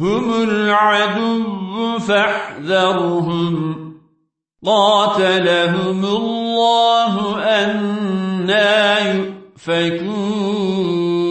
هُمُ الْعَدُوُّ فَاحْذَرْهُمْ. قَاتَلَهُمُ اللَّهُ أَنَّى يُؤْفَكُونَ.